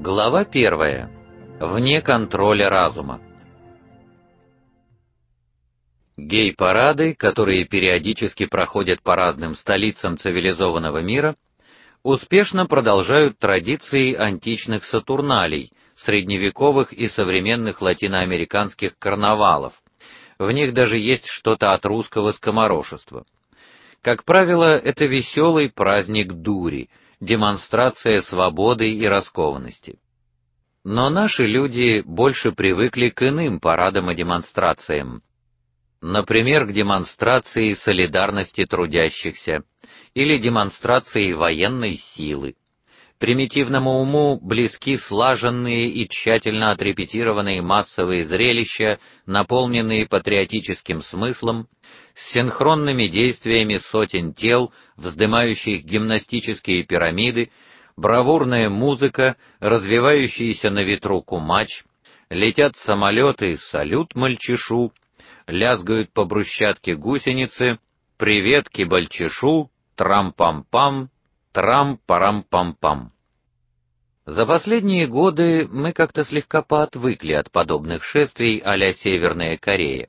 Глава первая. Вне контроля разума. Гей-парады, которые периодически проходят по разным столицам цивилизованного мира, успешно продолжают традиции античных сатурналей, средневековых и современных латиноамериканских карнавалов. В них даже есть что-то от русского скоморошества. Как правило, это веселый праздник дури, демонстрация свободы и раскованности. Но наши люди больше привыкли к иным парадам и демонстрациям. Например, к демонстрации солидарности трудящихся или демонстрации военной силы. Примитивному уму близки слаженные и тщательно отрепетированные массовые зрелища, наполненные патриотическим смыслом, с синхронными действиями сотен тел, вздымающих гимнастические пирамиды, бравурная музыка, развивающиеся на ветру кумач, летят самолеты, салют мальчишу, лязгают по брусчатке гусеницы, привет кибальчишу, трам-пам-пам, трам-парам-пам-пам. За последние годы мы как-то слегка поотвыкли от подобных шествий а-ля Северная Корея.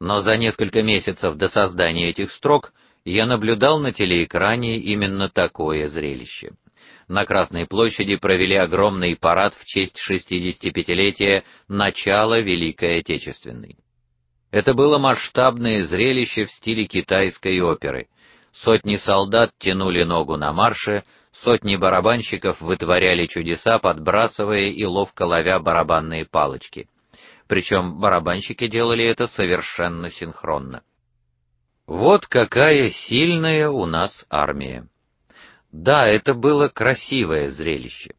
Но за несколько месяцев до создания этих строк я наблюдал на телеэкране именно такое зрелище. На Красной площади провели огромный парад в честь 65-летия начала Великой Отечественной. Это было масштабное зрелище в стиле китайской оперы. Сотни солдат тянули ногу на марше, сотни барабанщиков вытворяли чудеса, подбрасывая и ловко ловя барабанные палочки. Причем барабанщики делали это совершенно синхронно. Вот какая сильная у нас армия. Да, это было красивое зрелище.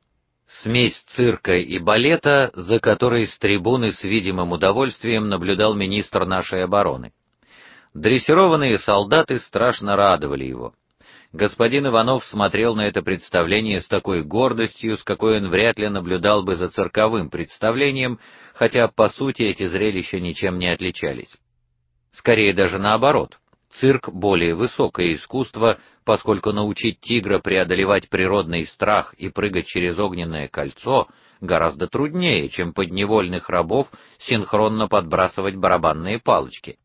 Смесь цирка и балета, за которой с трибуны с видимым удовольствием наблюдал министр нашей обороны. Дрессированные солдаты страшно радовали его. Господин Иванов смотрел на это представление с такой гордостью, с какой он вряд ли наблюдал бы за цирковым представлением, хотя по сути эти зрелища ничем не отличались. Скорее даже наоборот. Цирк более высокое искусство, поскольку научить тигра преодолевать природный страх и прыгать через огненное кольцо гораздо труднее, чем подневольных рабов синхронно подбрасывать барабанные палочки.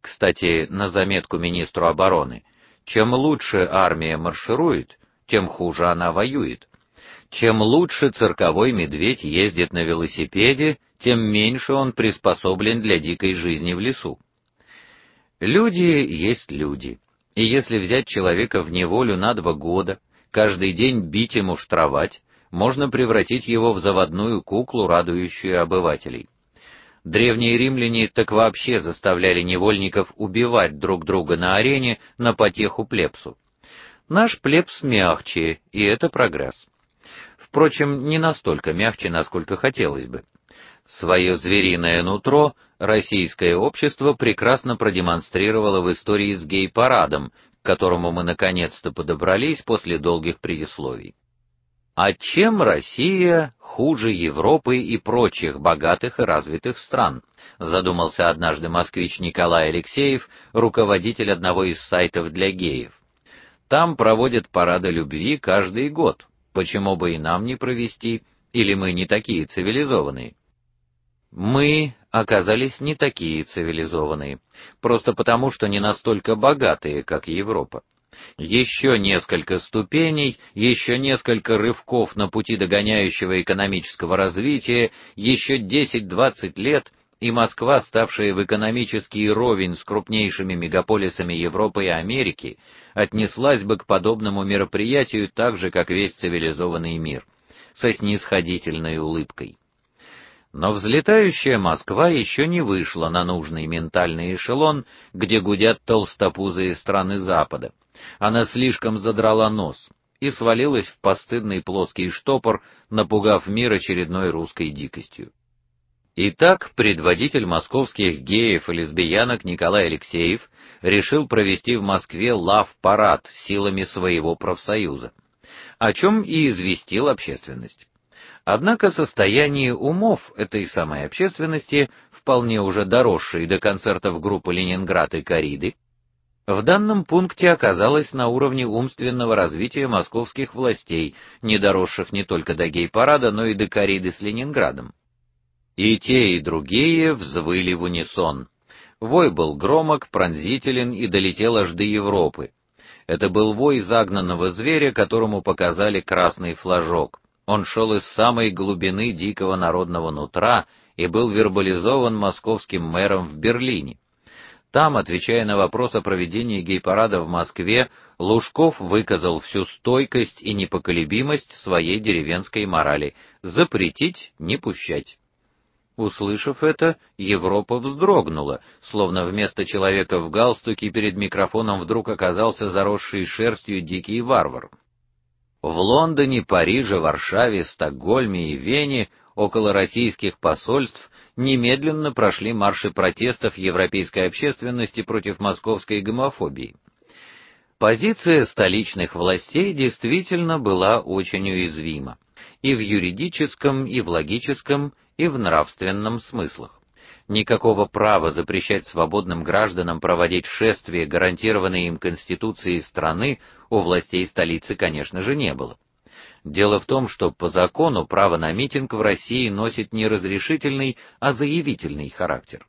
Кстати, на заметку министру обороны: чем лучше армия марширует, тем хуже она воюет. Чем лучше цирковой медведь ездит на велосипеде, тем меньше он приспособлен для дикой жизни в лесу. Люди есть люди. И если взять человека в неволю на два года, каждый день бить ему штрафовать, можно превратить его в заводную куклу, радующую обывателей. Древние римляне так вообще заставляли невольников убивать друг друга на арене на потеху плебсу. Наш плебс мягче, и это прогресс. Впрочем, не настолько мягче, насколько хотелось бы. Свое звериное нутро российское общество прекрасно продемонстрировало в истории с гей-парадом, к которому мы наконец-то подобрались после долгих предисловий. А чем Россия хуже Европы и прочих богатых и развитых стран? задумался однажды москвич Николай Алексеев, руководитель одного из сайтов для геев. Там проводят парады любви каждый год. Почему бы и нам не провести? Или мы не такие цивилизованные? Мы оказались не такие цивилизованные, просто потому, что не настолько богатые, как Европа. Еще несколько ступеней, еще несколько рывков на пути догоняющего экономического развития, еще 10-20 лет, и Москва, ставшая в экономический ровень с крупнейшими мегаполисами Европы и Америки, отнеслась бы к подобному мероприятию так же, как весь цивилизованный мир, со снисходительной улыбкой. Но взлетающая Москва еще не вышла на нужный ментальный эшелон, где гудят толстопузые страны Запада она слишком задрала нос и свалилась в постыдный плоский штопор, напугав мир очередной русской дикостью. Итак, предводитель московских геев и лесбиянок Николай Алексеев решил провести в Москве лав-парад силами своего профсоюза, о чем и известил общественность. Однако состояние умов этой самой общественности, вполне уже доросшей до концертов группы Ленинград и Кориды, в данном пункте оказалась на уровне умственного развития московских властей, не доросших не только до гей-парада, но и до кориды с Ленинградом. И те, и другие взвыли в унисон. Вой был громок, пронзителен и долетел аж до Европы. Это был вой загнанного зверя, которому показали красный флажок. Он шел из самой глубины дикого народного нутра и был вербализован московским мэром в Берлине. Там, отвечая на вопрос о проведении гей-парада в Москве, Лужков выказал всю стойкость и непоколебимость своей деревенской морали: запретить, не пущать. Услышав это, Европа вздрогнула, словно вместо человека в галстуке перед микрофоном вдруг оказался заросший шерстью дикий варвар. В Лондоне, Париже, Варшаве, Стокгольме и Вене около российских посольств немедленно прошли марши протестов европейской общественности против московской гомофобии. Позиция столичных властей действительно была очень уязвима и в юридическом, и в логическом, и в нравственном смыслах. Никакого права запрещать свободным гражданам проводить шествия, гарантированные им конституцией страны, у властей столицы, конечно же, не было. Дело в том, что по закону право на митинг в России носит не разрешительный, а заявительный характер.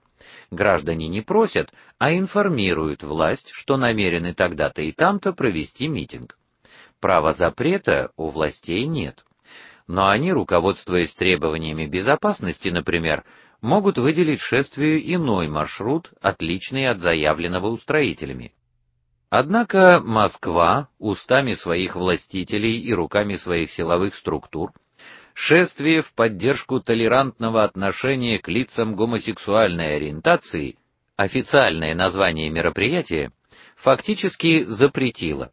Граждане не просят, а информируют власть, что намерены тогда-то и там-то провести митинг. Права запрета у властей нет. Но они, руководствуясь требованиями безопасности, например, могут выделить шествию иной маршрут, отличный от заявленного устроителями. Однако Москва устами своих властителей и руками своих силовых структур шествие в поддержку толерантного отношения к лицам гомосексуальной ориентации, официальное название мероприятия, фактически запретила.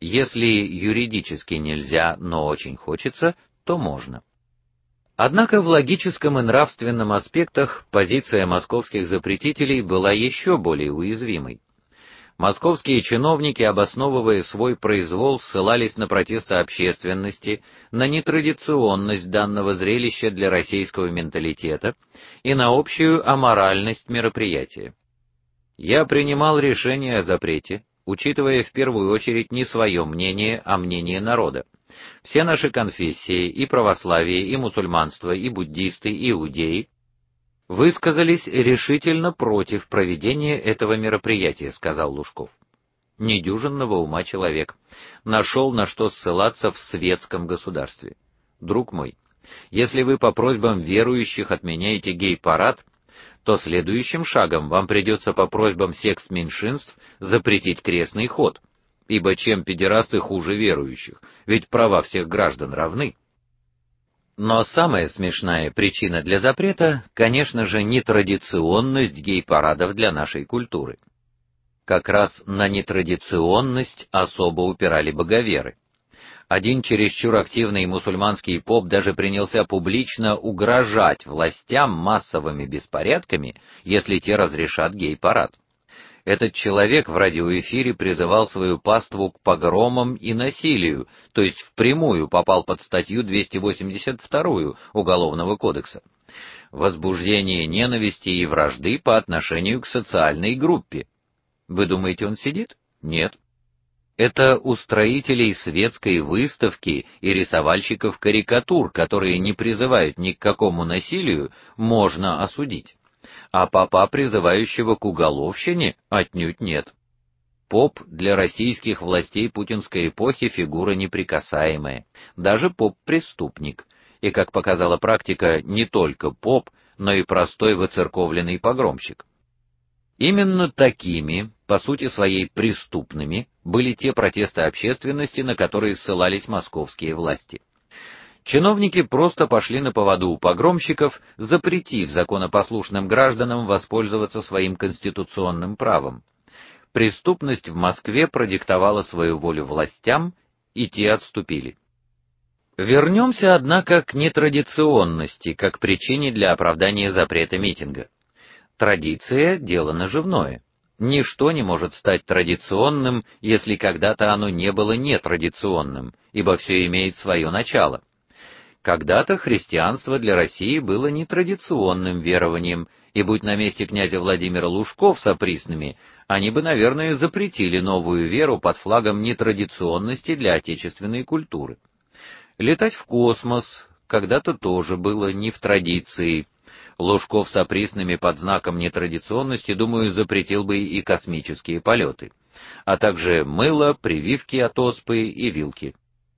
Если юридически нельзя, но очень хочется, то можно. Однако в логическом и нравственном аспектах позиция московских запретителей была еще более уязвимой. Московские чиновники, обосновывая свой произвол, ссылались на протесты общественности, на нетрадиционность данного зрелища для российского менталитета и на общую аморальность мероприятия. Я принимал решение о запрете, учитывая в первую очередь не свое мнение, а мнение народа. Все наши конфессии, и православие, и мусульманство, и буддисты, и иудеи высказались решительно против проведения этого мероприятия, сказал Лужков. Недюжинного ума человек нашел на что ссылаться в светском государстве. Друг мой, если вы по просьбам верующих отменяете гей-парад, то следующим шагом вам придется по просьбам секс-меньшинств запретить крестный ход, ибо чем педерасты хуже верующих, ведь права всех граждан равны. Но самая смешная причина для запрета, конечно же, нетрадиционность гей-парадов для нашей культуры. Как раз на нетрадиционность особо упирали боговеры. Один чересчур активный мусульманский поп даже принялся публично угрожать властям массовыми беспорядками, если те разрешат гей-парад. Этот человек в радиоэфире призывал свою паству к погромам и насилию, то есть впрямую попал под статью 282 Уголовного кодекса. Возбуждение ненависти и вражды по отношению к социальной группе. Вы думаете, он сидит? Нет. Это устроителей светской выставки и рисовальщиков карикатур, которые не призывают ни к какому насилию, можно осудить а папа, призывающего к уголовщине, отнюдь нет. Поп для российских властей путинской эпохи фигура неприкасаемая, даже поп-преступник. И, как показала практика, не только поп, но и простой выцерковленный погромщик. Именно такими, по сути своей преступными, были те протесты общественности, на которые ссылались московские власти. Чиновники просто пошли на поводу у погромщиков, запретив законопослушным гражданам воспользоваться своим конституционным правом. Преступность в Москве продиктовала свою волю властям, и те отступили. Вернемся, однако, к нетрадиционности как причине для оправдания запрета митинга. Традиция дело наживное. Ничто не может стать традиционным, если когда-то оно не было нетрадиционным, ибо все имеет свое начало. Когда-то христианство для России было нетрадиционным верованием, И будь на месте князя Владимира Лужков с оприсными, они бы, наверное, запретили новую веру под флагом нетрадиционности для отечественной культуры. Летать в космос когда-то тоже было не в традиции. Лужков с оприсными под знаком нетрадиционности, думаю, запретил бы и космические полеты, а также мыло, прививки от оспы и вилки.